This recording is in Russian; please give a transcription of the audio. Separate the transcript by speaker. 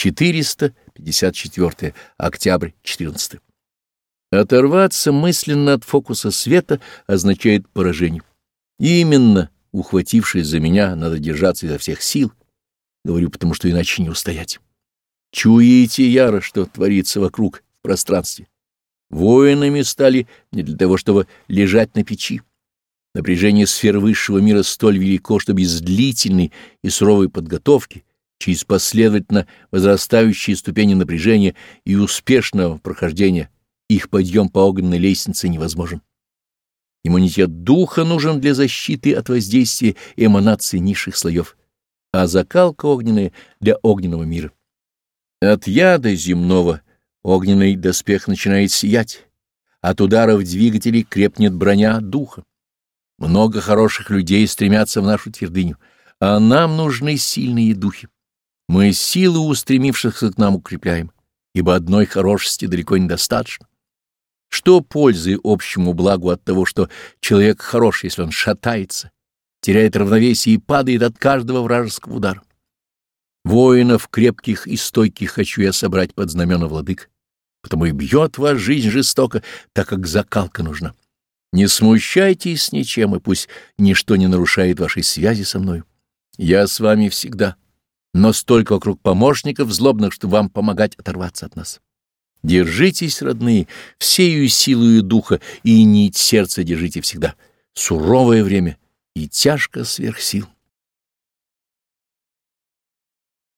Speaker 1: 454. Октябрь 14. Оторваться мысленно от фокуса света означает поражение. Именно, ухватившись за меня, надо держаться изо всех сил. Говорю, потому что иначе не устоять. Чуете яро, что творится вокруг в пространстве. Воинами стали не для того, чтобы лежать на печи. Напряжение сфер высшего мира столь велико, что без длительной и суровой подготовки, через последовательно возрастающие ступени напряжения и успешного прохождения их подъем по огненной лестнице невозможен. Иммунитет духа нужен для защиты от воздействия эманаций низших слоев, а закалка огненная для огненного мира. От яда земного огненный доспех начинает сиять, от ударов двигателей крепнет броня духа. Много хороших людей стремятся в нашу твердыню, а нам нужны сильные духи. Мы силы устремившихся к нам укрепляем, ибо одной хорошести далеко недостаточно. Что пользы общему благу от того, что человек хорош, если он шатается, теряет равновесие и падает от каждого вражеского удара? Воинов крепких и стойких хочу я собрать под знамена владык, потому и бьет вас жизнь жестоко, так как закалка нужна. Не смущайтесь ничем, и пусть ничто не нарушает вашей связи со мною. Я с вами всегда, но столько вокруг помощников злобных, что вам помогать оторваться от нас. Держитесь, родные, всею силою духа, и нить сердца держите всегда. Суровое время и тяжко сверх сил.